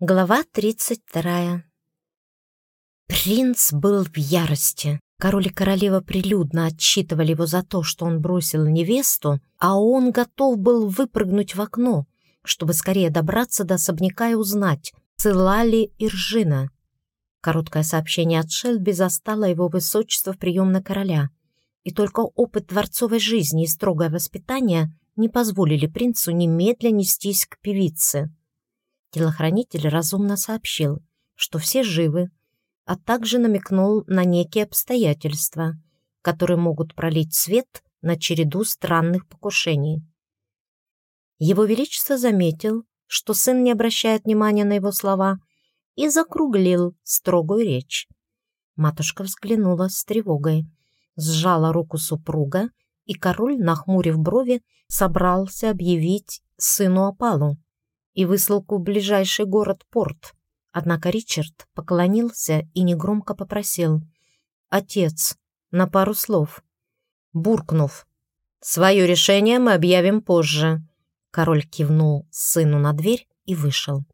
Глава 32. Принц был в ярости. Король и королева прилюдно отчитывали его за то, что он бросил невесту, а он готов был выпрыгнуть в окно, чтобы скорее добраться до особняка и узнать, цела ли Иржина. Короткое сообщение от Шельби застало его высочество в приемной короля, и только опыт дворцовой жизни и строгое воспитание не позволили принцу немедленно нестись к певице. Телохранитель разумно сообщил, что все живы, а также намекнул на некие обстоятельства, которые могут пролить свет на череду странных покушений. Его Величество заметил, что сын не обращает внимания на его слова, и закруглил строгую речь. Матушка взглянула с тревогой, сжала руку супруга, и король, нахмурив брови, собрался объявить сыну опалу и высылку в ближайший город Порт. Однако Ричард поклонился и негромко попросил «Отец, на пару слов». Буркнув «Свое решение мы объявим позже», король кивнул сыну на дверь и вышел.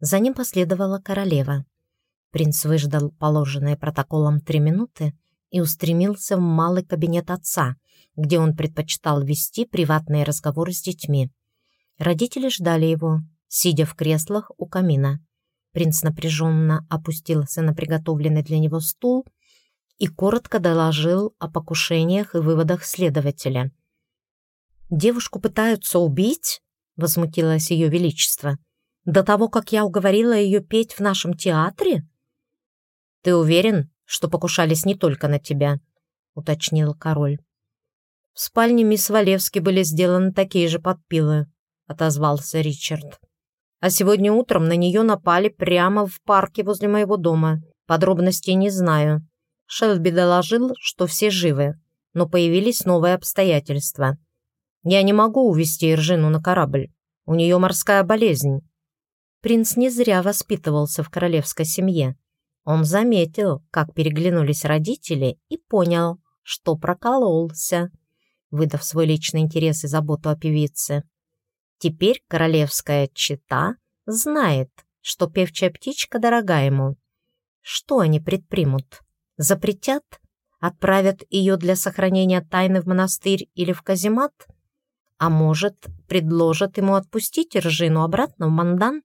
За ним последовала королева. Принц выждал положенные протоколом три минуты и устремился в малый кабинет отца, где он предпочитал вести приватные разговоры с детьми. Родители ждали его, сидя в креслах у камина. Принц напряженно опустился на приготовленный для него стул и коротко доложил о покушениях и выводах следователя. «Девушку пытаются убить?» — возмутилось ее величество. «До того, как я уговорила ее петь в нашем театре?» «Ты уверен, что покушались не только на тебя?» — уточнил король. «В спальне мисс Валевски были сделаны такие же подпилы», отозвался Ричард. А сегодня утром на нее напали прямо в парке возле моего дома. Подробностей не знаю. Шелби доложил, что все живы, но появились новые обстоятельства. Я не могу увезти Иржину на корабль. У нее морская болезнь. Принц не зря воспитывался в королевской семье. Он заметил, как переглянулись родители, и понял, что прокололся, выдав свой личный интерес и заботу о певице. Теперь королевская чита знает, что певчая птичка дорога ему. Что они предпримут? Запретят? Отправят ее для сохранения тайны в монастырь или в каземат? А может, предложат ему отпустить Ржину обратно в Мандан,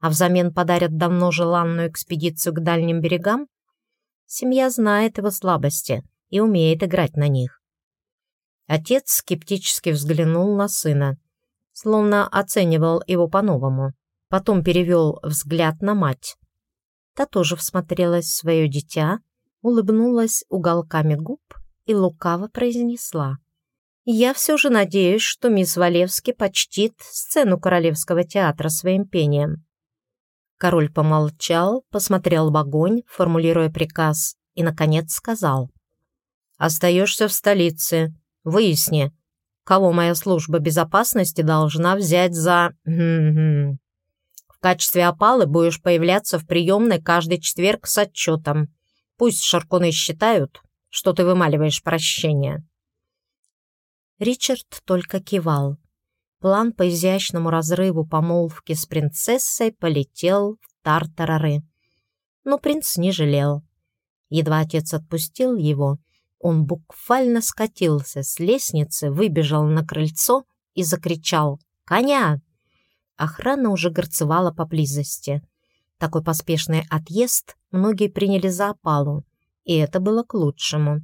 а взамен подарят давно желанную экспедицию к дальним берегам? Семья знает его слабости и умеет играть на них. Отец скептически взглянул на сына словно оценивал его по-новому. Потом перевел взгляд на мать. Та тоже всмотрелась в свое дитя, улыбнулась уголками губ и лукаво произнесла. «Я все же надеюсь, что мисс Валевски почтит сцену Королевского театра своим пением». Король помолчал, посмотрел в огонь, формулируя приказ, и, наконец, сказал. «Остаешься в столице. Выясни, кого моя служба безопасности должна взять за... В качестве опалы будешь появляться в приемной каждый четверг с отчетом. Пусть шаркуны считают, что ты вымаливаешь прощение». Ричард только кивал. План по изящному разрыву помолвки с принцессой полетел в тартарары. Но принц не жалел. Едва отец отпустил его, он буквально скатился с лестницы, выбежал на крыльцо и закричал «Коня!». Охрана уже горцевала поблизости. Такой поспешный отъезд многие приняли за опалу, и это было к лучшему.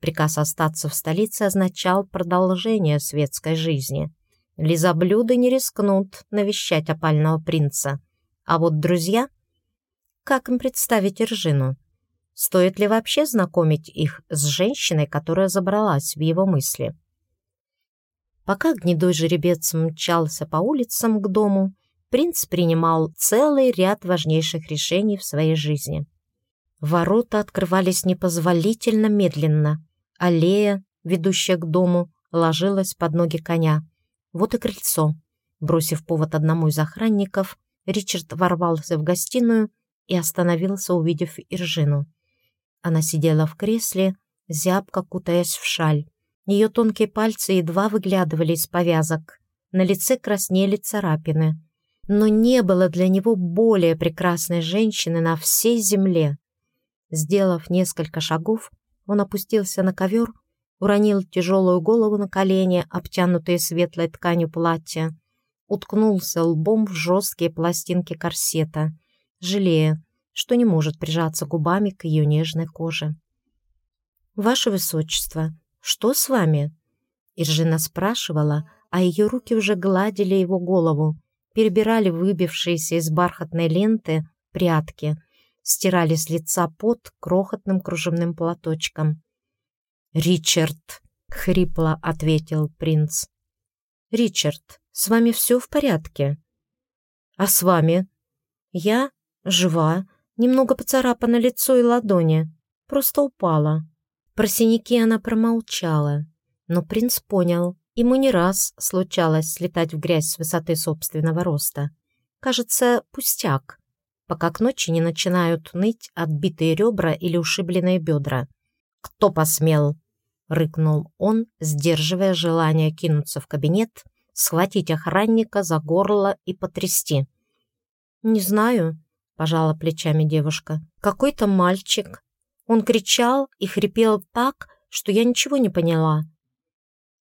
Приказ остаться в столице означал продолжение светской жизни. Лизоблюды не рискнут навещать опального принца. А вот друзья... Как им представить Иржину? Стоит ли вообще знакомить их с женщиной, которая забралась в его мысли? Пока гнедой жеребец мчался по улицам к дому, принц принимал целый ряд важнейших решений в своей жизни. Ворота открывались непозволительно медленно. Аллея, ведущая к дому, ложилась под ноги коня. Вот и крыльцо. Бросив повод одному из охранников, Ричард ворвался в гостиную и остановился, увидев Иржину. Она сидела в кресле, зябко кутаясь в шаль. Ее тонкие пальцы едва выглядывали из повязок. На лице краснели царапины. но не было для него более прекрасной женщины на всей земле. Сделав несколько шагов, он опустился на ковер, уронил тяжелую голову на колени, обтянутые светлой тканью платья, уткнулся лбом в жесткие пластинки корсета, жалея, что не может прижаться губами к ее нежной коже. «Ваше Высочество, что с вами?» Иржина спрашивала, а ее руки уже гладили его голову, перебирали выбившиеся из бархатной ленты прятки, стирали с лица пот крохотным кружевным платочком. «Ричард!» — хрипло ответил принц. «Ричард, с вами все в порядке?» «А с вами?» «Я жива, немного поцарапана лицо и ладони, просто упала». Про синяки она промолчала, но принц понял, ему не раз случалось слетать в грязь с высоты собственного роста. Кажется, пустяк, пока к ночи не начинают ныть отбитые ребра или ушибленные бедра. «Кто посмел?» — рыкнул он, сдерживая желание кинуться в кабинет, схватить охранника за горло и потрясти. «Не знаю», — пожала плечами девушка. «Какой-то мальчик. Он кричал и хрипел так, что я ничего не поняла.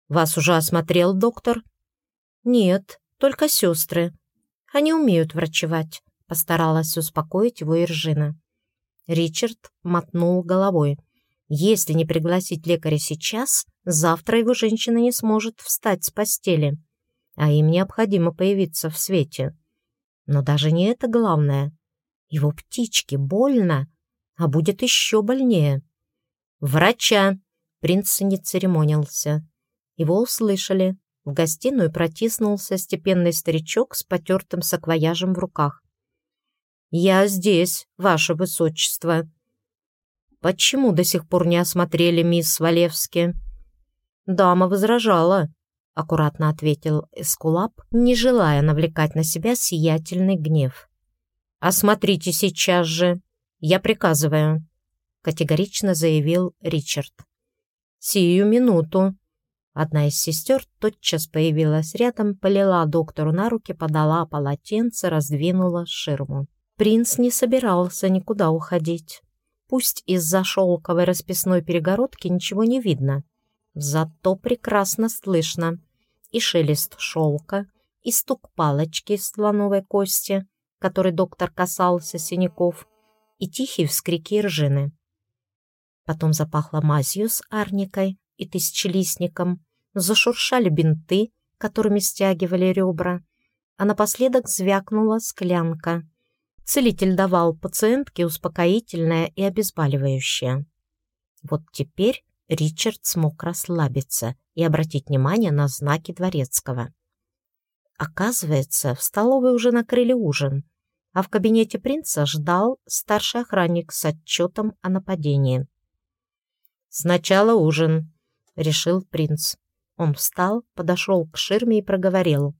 «Вас уже осмотрел доктор?» «Нет, только сестры. Они умеют врачевать», — постаралась успокоить его Иржина. Ричард мотнул головой. «Если не пригласить лекаря сейчас, завтра его женщина не сможет встать с постели, а им необходимо появиться в свете. Но даже не это главное. Его птичке больно, а будет еще больнее. «Врача!» — принц не церемонился. Его услышали. В гостиную протиснулся степенный старичок с потертым саквояжем в руках. «Я здесь, ваше высочество». «Почему до сих пор не осмотрели мисс Валевски?» «Дама возражала», — аккуратно ответил Эскулап, не желая навлекать на себя сиятельный гнев. «Осмотрите сейчас же», «Я приказываю», — категорично заявил Ричард. «Сию минуту». Одна из сестер тотчас появилась рядом, полила доктору на руки, подала полотенце, раздвинула ширму. Принц не собирался никуда уходить. Пусть из-за шелковой расписной перегородки ничего не видно, зато прекрасно слышно и шелест шелка, и стук палочки из слоновой кости, который доктор касался синяков, и тихие вскрики ржины. Потом запахло мазью с арникой и тысячелистником, зашуршали бинты, которыми стягивали ребра, а напоследок звякнула склянка. Целитель давал пациентке успокоительное и обезболивающее. Вот теперь Ричард смог расслабиться и обратить внимание на знаки дворецкого. Оказывается, в столовой уже накрыли ужин, а в кабинете принца ждал старший охранник с отчетом о нападении. «Сначала ужин», — решил принц. Он встал, подошел к ширме и проговорил.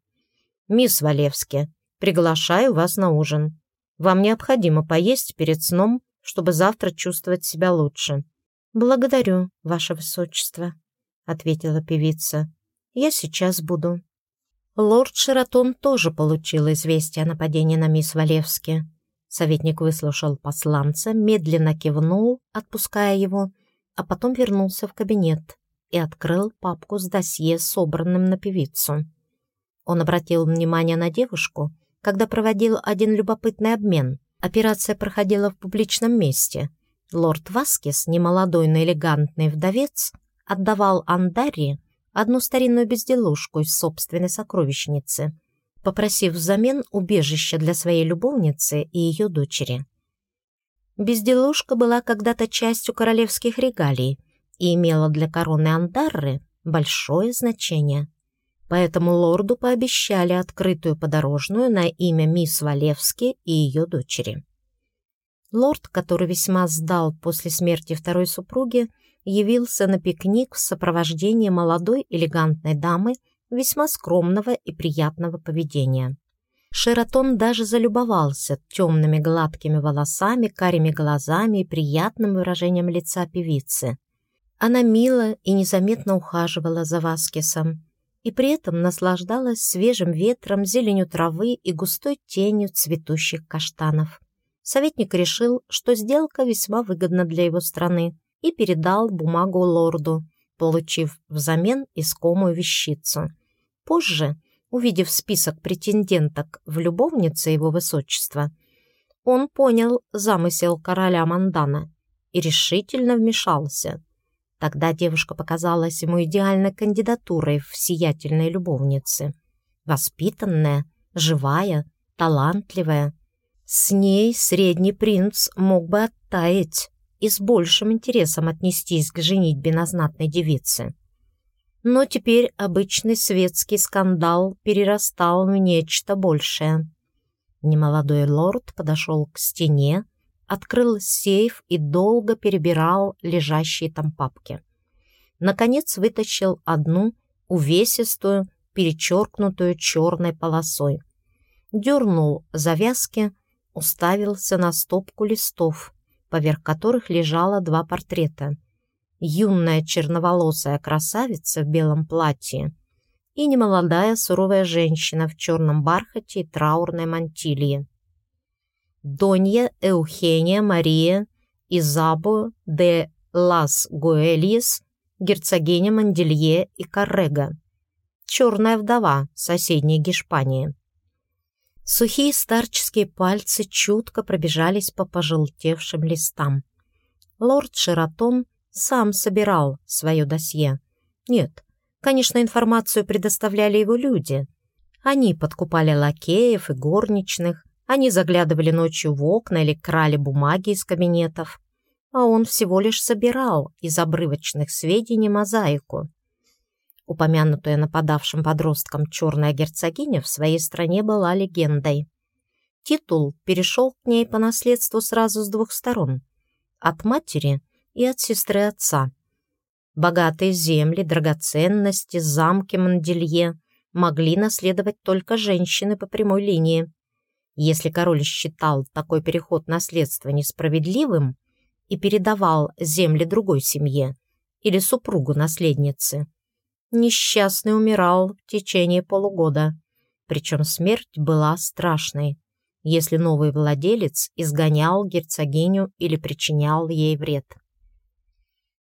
«Мисс Валевски, приглашаю вас на ужин. Вам необходимо поесть перед сном, чтобы завтра чувствовать себя лучше». «Благодарю, ваше высочество», — ответила певица. «Я сейчас буду». Лорд Шератон тоже получил известие о нападении на мисс Валевски. Советник выслушал посланца, медленно кивнул, отпуская его, а потом вернулся в кабинет и открыл папку с досье, собранным на певицу. Он обратил внимание на девушку, когда проводил один любопытный обмен. Операция проходила в публичном месте. Лорд Васкис, немолодой, но элегантный вдовец, отдавал Андари одну старинную безделушку из собственной сокровищницы, попросив взамен убежище для своей любовницы и ее дочери. Безделушка была когда-то частью королевских регалий и имела для короны Андарры большое значение. Поэтому лорду пообещали открытую подорожную на имя мисс Валевски и ее дочери. Лорд, который весьма сдал после смерти второй супруги, явился на пикник в сопровождении молодой элегантной дамы весьма скромного и приятного поведения. Шератон даже залюбовался темными гладкими волосами, карими глазами и приятным выражением лица певицы. Она мило и незаметно ухаживала за Васкисом. и при этом наслаждалась свежим ветром, зеленью травы и густой тенью цветущих каштанов. Советник решил, что сделка весьма выгодна для его страны, и передал бумагу лорду, получив взамен искомую вещицу. Позже, увидев список претенденток в любовнице его высочества, он понял замысел короля Мандана и решительно вмешался. Тогда девушка показалась ему идеальной кандидатурой в сиятельной любовнице. Воспитанная, живая, талантливая. С ней средний принц мог бы оттаять и с большим интересом отнестись к женитьбе на знатной девице. Но теперь обычный светский скандал перерастал в нечто большее. Немолодой лорд подошел к стене, открыл сейф и долго перебирал лежащие там папки. Наконец вытащил одну увесистую, перечеркнутую черной полосой. Дернул завязки, уставился на стопку листов, поверх которых лежало два портрета. Юная черноволосая красавица в белом платье и немолодая суровая женщина в черном бархате и траурной мантилье. Донья Эухения Мария Изабо де Лас Гуэльес, герцогиня Манделье и Каррега, черная вдова соседней Гешпании. Сухие старческие пальцы чутко пробежались по пожелтевшим листам. Лорд Шератон сам собирал свое досье. Нет, конечно, информацию предоставляли его люди. Они подкупали лакеев и горничных, они заглядывали ночью в окна или крали бумаги из кабинетов. А он всего лишь собирал из обрывочных сведений мозаику. Упомянутая нападавшим подростком черная герцогиня в своей стране была легендой. Титул перешел к ней по наследству сразу с двух сторон. От матери и от сестры отца. Богатые земли, драгоценности, замки Манделье могли наследовать только женщины по прямой линии. Если король считал такой переход наследства несправедливым и передавал земли другой семье или супругу наследницы, несчастный умирал в течение полугода, причем смерть была страшной, если новый владелец изгонял герцогиню или причинял ей вред.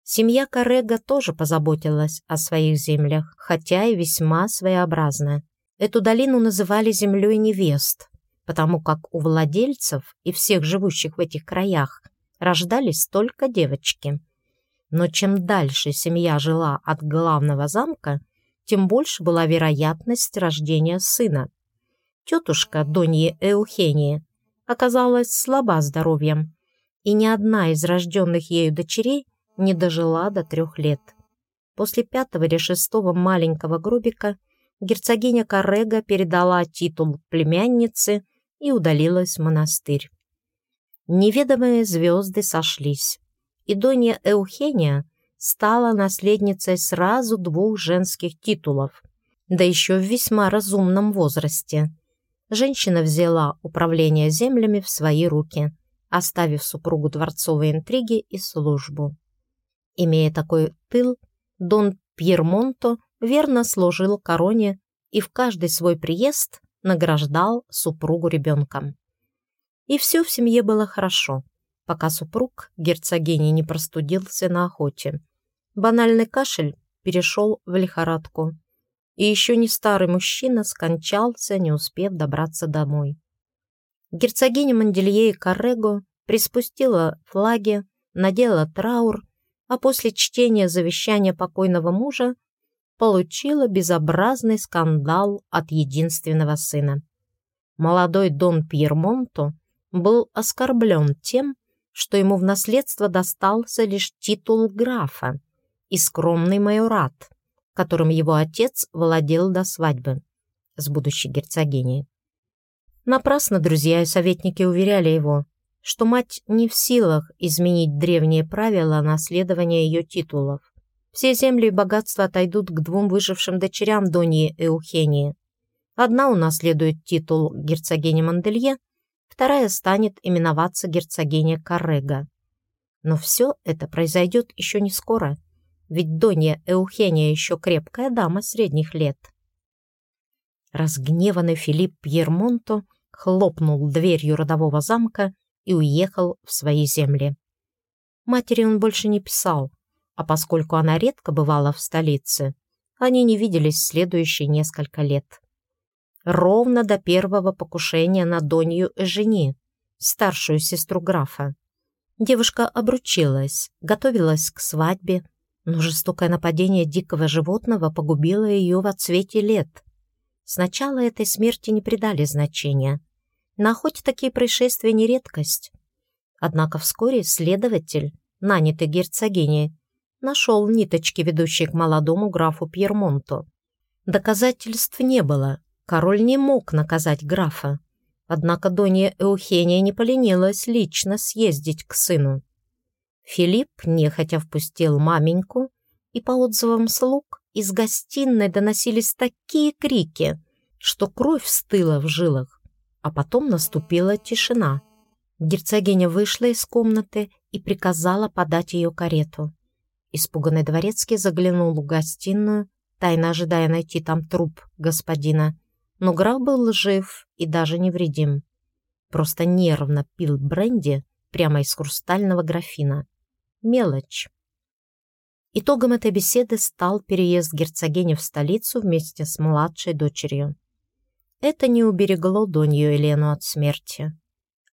Семья Карега тоже позаботилась о своих землях, хотя и весьма своеобразно. Эту долину называли землей невест, потому как у владельцев и всех живущих в этих краях рождались только девочки. Но чем дальше семья жила от главного замка, тем больше была вероятность рождения сына. Тетушка Доньи Эухении оказалась слаба здоровьем, и ни одна из рожденных ею дочерей не дожила до трех лет. После пятого или шестого маленького гробика герцогиня Карега передала титул племянницы и удалилась в монастырь. Неведомые звезды сошлись, и Донья Эухения стала наследницей сразу двух женских титулов, да еще в весьма разумном возрасте. Женщина взяла управление землями в свои руки, оставив супругу дворцовые интриги и службу. Имея такой тыл, Дон Пьермонто верно служил короне и в каждый свой приезд награждал супругу ребенком. И все в семье было хорошо, пока супруг герцогини не простудился на охоте. Банальный кашель перешел в лихорадку, и еще не старый мужчина скончался, не успев добраться домой. Герцогиня Манделье и Каррего приспустила флаги, надела траур, а после чтения завещания покойного мужа получила безобразный скандал от единственного сына. Молодой Дон Пьермонто был оскорблен тем, что ему в наследство достался лишь титул графа и скромный майорат, которым его отец владел до свадьбы с будущей герцогиней. Напрасно друзья и советники уверяли его, что мать не в силах изменить древние правила наследования ее титулов. Все земли и богатства отойдут к двум выжившим дочерям Доньи Эухении. Одна унаследует титул герцогини Манделье, вторая станет именоваться герцогиня Каррега. Но все это произойдет еще не скоро. ведь Донья Эухения еще крепкая дама средних лет. Разгневанный Филипп Пьермонто хлопнул дверью родового замка и уехал в свои земли. Матери он больше не писал, а поскольку она редко бывала в столице, они не виделись следующие несколько лет. Ровно до первого покушения на Донью Эжени, старшую сестру графа. Девушка обручилась, готовилась к свадьбе, но жестокое нападение дикого животного погубило ее в отцвете лет. Сначала этой смерти не придали значения. На охоте такие происшествия не редкость. Однако вскоре следователь, нанятый герцогиней, нашел ниточки, ведущие к молодому графу Пьермонту. Доказательств не было, король не мог наказать графа. Однако Донья Эухения не поленилась лично съездить к сыну. Филипп нехотя впустил маменьку, и по отзывам слуг из гостиной доносились такие крики, что кровь стыла в жилах, а потом наступила тишина. Герцогиня вышла из комнаты и приказала подать ее карету. Испуганный дворецкий заглянул в гостиную, тайно ожидая найти там труп господина. Но граф был жив и даже невредим. Просто нервно пил бренди прямо из хрустального графина. Мелочь. Итогом этой беседы стал переезд герцогини в столицу вместе с младшей дочерью. Это не уберегло Донью Елену от смерти.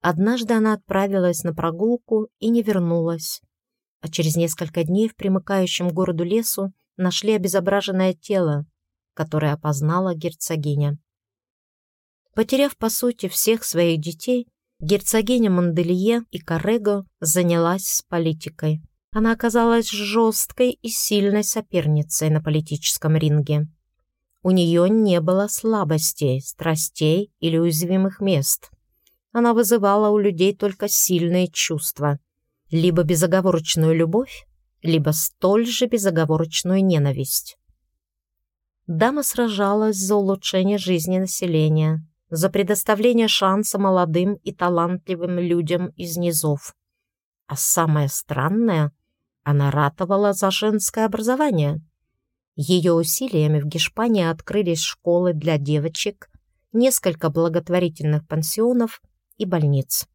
Однажды она отправилась на прогулку и не вернулась, а через несколько дней в примыкающем городу лесу нашли обезображенное тело, которое опознала герцогиня. Потеряв, по сути, всех своих детей, герцогиня Манделье и Карего занялась политикой. Она оказалась жесткой и сильной соперницей на политическом ринге. У нее не было слабостей, страстей или уязвимых мест. Она вызывала у людей только сильные чувства – либо безоговорочную любовь, либо столь же безоговорочную ненависть. Дама сражалась за улучшение жизни населения, за предоставление шанса молодым и талантливым людям из низов. А самое странное, она ратовала за женское образование. Ее усилиями в Гешпании открылись школы для девочек, несколько благотворительных пансионов и больниц.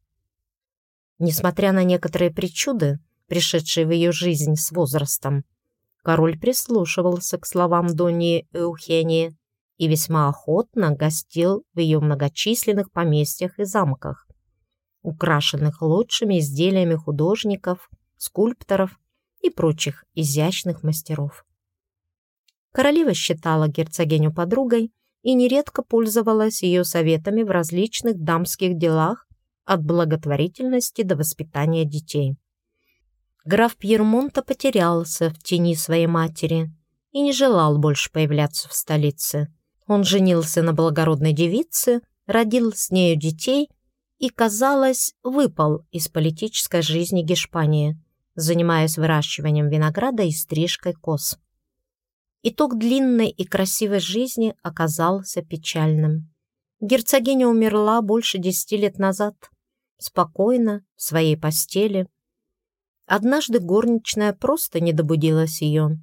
Несмотря на некоторые причуды, пришедшие в ее жизнь с возрастом, король прислушивался к словам Донни Эухении и весьма охотно гостил в ее многочисленных поместьях и замках, украшенных лучшими изделиями художников, скульпторов и прочих изящных мастеров. Королева считала герцогиню подругой и нередко пользовалась ее советами в различных дамских делах от благотворительности до воспитания детей. Граф Пьермонта потерялся в тени своей матери и не желал больше появляться в столице. Он женился на благородной девице, родил с нею детей и, казалось, выпал из политической жизни Гешпании, занимаясь выращиванием винограда и стрижкой коз. Итог длинной и красивой жизни оказался печальным. Герцогиня умерла больше десяти лет назад – спокойно, в своей постели. Однажды горничная просто не добудилась ее.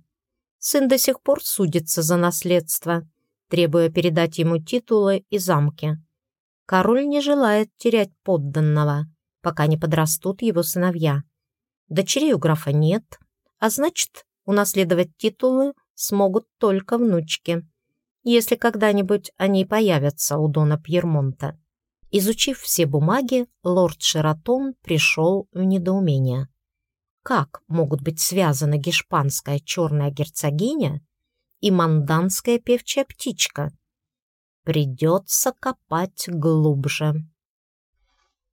Сын до сих пор судится за наследство, требуя передать ему титулы и замки. Король не желает терять подданного, пока не подрастут его сыновья. Дочерей у графа нет, а значит, унаследовать титулы смогут только внучки, если когда-нибудь они появятся у Дона Пьермонта. Изучив все бумаги, лорд Шератон пришел в недоумение. Как могут быть связаны гешпанская черная герцогиня и манданская певчая птичка? Придется копать глубже.